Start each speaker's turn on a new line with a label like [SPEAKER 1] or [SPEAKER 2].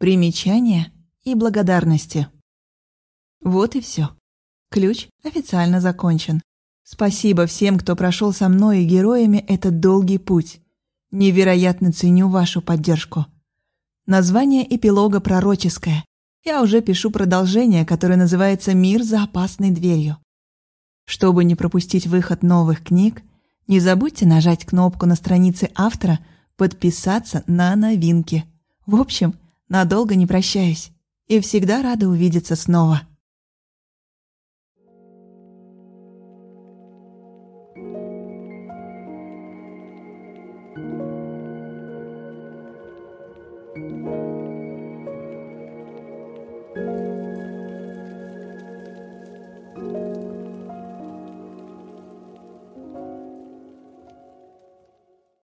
[SPEAKER 1] примечания и благодарности. Вот и все. Ключ официально закончен. Спасибо всем, кто прошел со мной и героями этот долгий путь. Невероятно ценю вашу поддержку. Название эпилога пророческое. Я уже пишу продолжение, которое называется «Мир за опасной дверью». Чтобы не пропустить выход новых книг, не забудьте нажать кнопку на странице автора «Подписаться на новинки». В общем, надолго не прощаюсь и всегда рада увидеться снова.